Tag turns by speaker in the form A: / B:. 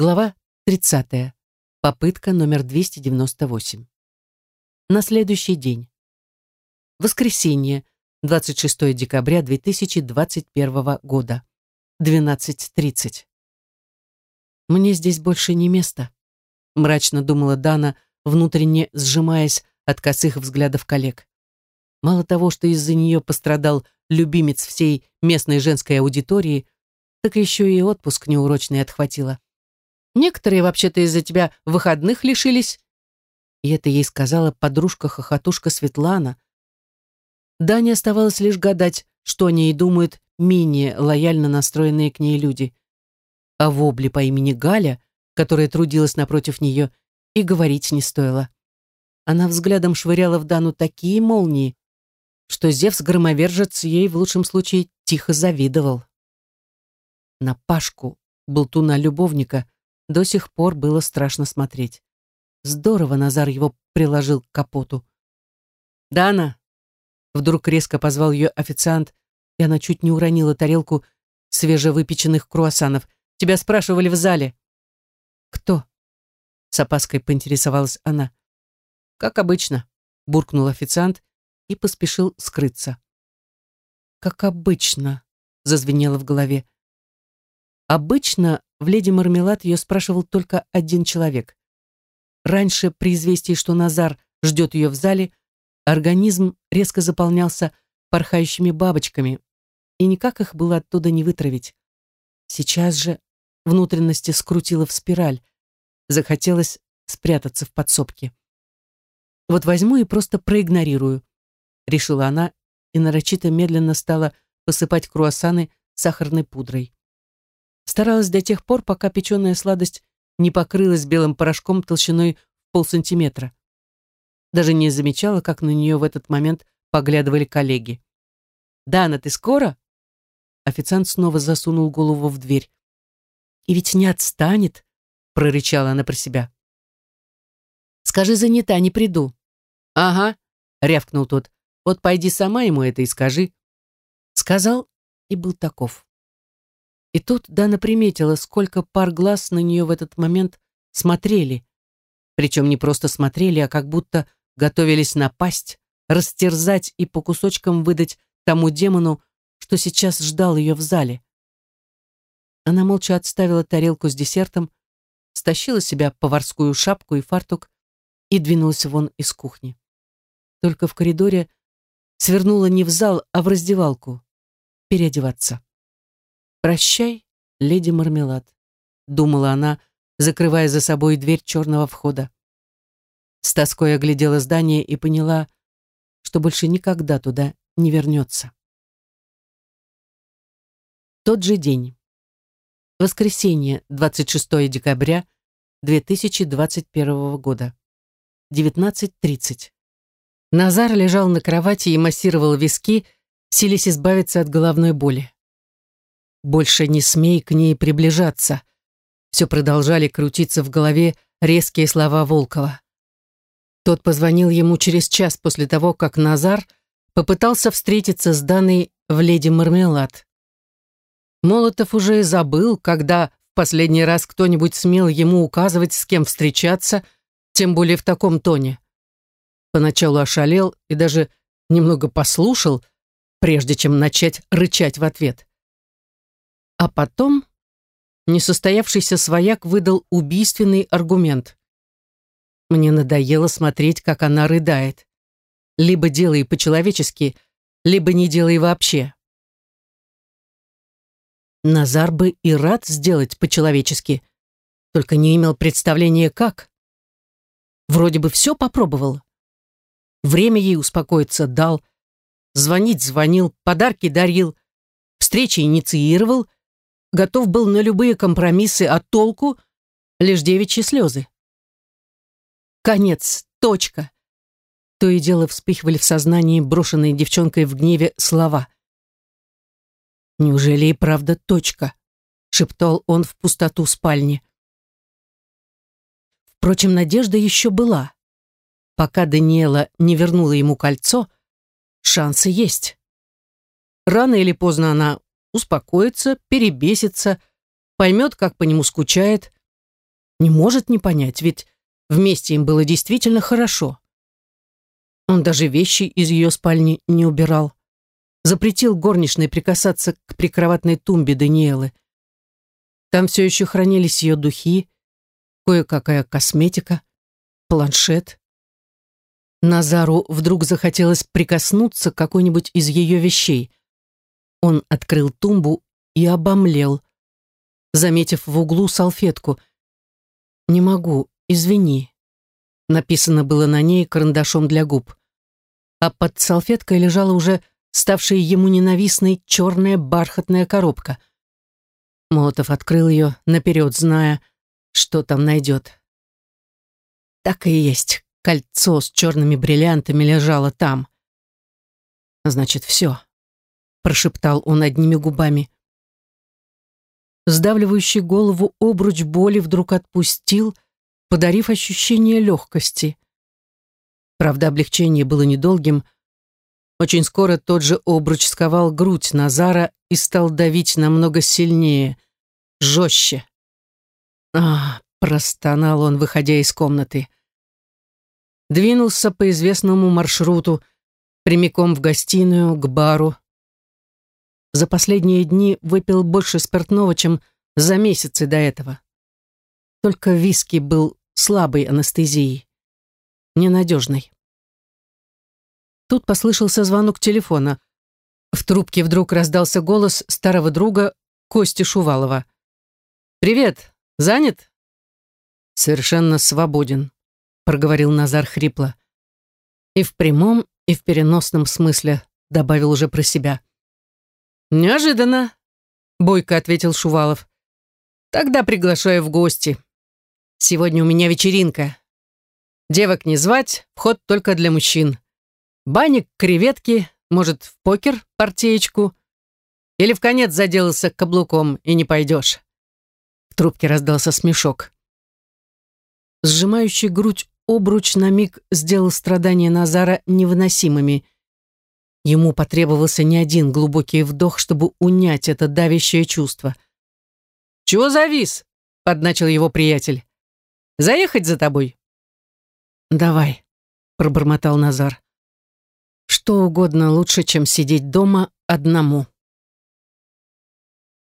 A: Глава 30. Попытка номер 298. На следующий день. Воскресенье, 26 декабря 2021 года. 12.30. «Мне здесь больше не место», — мрачно думала Дана, внутренне сжимаясь от косых взглядов коллег. Мало того, что из-за нее пострадал любимец всей местной женской аудитории, так еще и отпуск неурочный отхватила. Некоторые вообще-то из-за тебя выходных лишились. И это ей сказала подружка-хохотушка Светлана. Дане оставалось лишь гадать, что о ней думают менее лояльно настроенные к ней люди. А вобли по имени Галя, которая трудилась напротив нее, и говорить не стоило. Она взглядом швыряла в Дану такие молнии, что Зевс-громовержец ей в лучшем случае тихо завидовал. На Пашку, болтуна-любовника, до сих пор было страшно смотреть. Здорово Назар его приложил к капоту. «Дана!» Вдруг резко позвал ее официант, и она чуть не уронила тарелку свежевыпеченных круассанов. «Тебя спрашивали в зале». «Кто?» С опаской поинтересовалась она. «Как обычно», — буркнул официант и поспешил скрыться. «Как обычно», — зазвенело в голове. Обычно в «Леди Мармелад» ее спрашивал только один человек. Раньше, при известии, что Назар ждет ее в зале, организм резко заполнялся порхающими бабочками, и никак их было оттуда не вытравить. Сейчас же внутренности скрутило в спираль, захотелось спрятаться в подсобке. «Вот возьму и просто проигнорирую», — решила она и нарочито медленно стала посыпать круассаны сахарной пудрой. Старалась до тех пор, пока печеная сладость не покрылась белым порошком толщиной полсантиметра. Даже не замечала, как на нее в этот момент поглядывали коллеги. «Дана, ты скоро?» Официант снова засунул голову в дверь. «И ведь не отстанет», — прорычала она про себя. «Скажи, занята, не приду». «Ага», — рявкнул тот. «Вот пойди сама ему это и скажи». Сказал и был таков. И тут Дана приметила, сколько пар глаз на нее в этот момент смотрели. Причем не просто смотрели, а как будто готовились напасть, растерзать и по кусочкам выдать тому демону, что сейчас ждал ее в зале. Она молча отставила тарелку с десертом, стащила себя поварскую шапку и фартук и двинулась вон из кухни. Только в коридоре свернула не в зал, а в раздевалку. Переодеваться. «Прощай, леди Мармелад», — думала она, закрывая за собой дверь черного входа. С тоской оглядела здание и поняла, что больше никогда туда не вернется. Тот же день. Воскресенье, 26 декабря 2021 года. 19.30. Назар лежал на кровати и массировал виски, силясь избавиться от головной боли. «Больше не смей к ней приближаться». Все продолжали крутиться в голове резкие слова Волкова. Тот позвонил ему через час после того, как Назар попытался встретиться с Даной в «Леди Мармелад». Молотов уже забыл, когда в последний раз кто-нибудь смел ему указывать, с кем встречаться, тем более в таком тоне. Поначалу ошалел и даже немного послушал, прежде чем начать рычать в ответ. А потом несостоявшийся свояк выдал убийственный аргумент. Мне надоело смотреть, как она рыдает. Либо делай по-человечески, либо не делай вообще. Назар бы и рад сделать по-человечески, только не имел представления как. Вроде бы все попробовал. Время ей успокоиться дал, звонить звонил, подарки дарил, встречи инициировал — готов был на любые компромиссы, а толку — лишь девичьи слезы. Конец, точка. То и дело вспыхивали в сознании брошенные девчонкой в гневе слова. «Неужели и правда точка?» — шептал он в пустоту спальни. Впрочем, надежда еще была. Пока Даниэла не вернула ему кольцо, шансы есть. Рано или поздно она успокоится, перебесится, поймет, как по нему скучает, Не может не понять, ведь вместе им было действительно хорошо. Он даже вещи из ее спальни не убирал. Запретил горничной прикасаться к прикроватной тумбе Даниэлы. Там все еще хранились ее духи, кое-какая косметика, планшет. Назару вдруг захотелось прикоснуться к какой-нибудь из ее вещей. Он открыл тумбу и обомлел, заметив в углу салфетку. «Не могу, извини», — написано было на ней карандашом для губ. А под салфеткой лежала уже ставшая ему ненавистной черная бархатная коробка. Молотов открыл ее, наперед зная, что там найдет. Так и есть, кольцо с черными бриллиантами лежало там. «Значит, все», — прошептал он одними губами. Сдавливающий голову обруч боли вдруг отпустил, подарив ощущение легкости. Правда, облегчение было недолгим. Очень скоро тот же обруч сковал грудь Назара и стал давить намного сильнее, жестче. «А, простонал он, выходя из комнаты. Двинулся по известному маршруту, прямиком в гостиную, к бару. За последние дни выпил больше спиртного, чем за месяцы до этого. Только виски был слабой анестезией, ненадежной. Тут послышался звонок телефона. В трубке вдруг раздался голос старого друга Кости Шувалова. «Привет, занят?» «Совершенно свободен», — проговорил Назар хрипло. И в прямом, и в переносном смысле добавил уже про себя. «Неожиданно», — бойко ответил Шувалов. «Тогда приглашаю в гости. Сегодня у меня вечеринка. Девок не звать, вход только для мужчин. Баник, креветки, может, в покер партеечку. Или в конец заделался каблуком и не пойдешь». В трубке раздался смешок. Сжимающий грудь обруч на миг сделал страдания Назара невыносимыми. Ему потребовался не один глубокий вдох, чтобы унять это давящее чувство. «Чего завис?» — подначил его приятель. «Заехать за тобой?» «Давай», — пробормотал Назар. «Что угодно лучше, чем сидеть дома одному».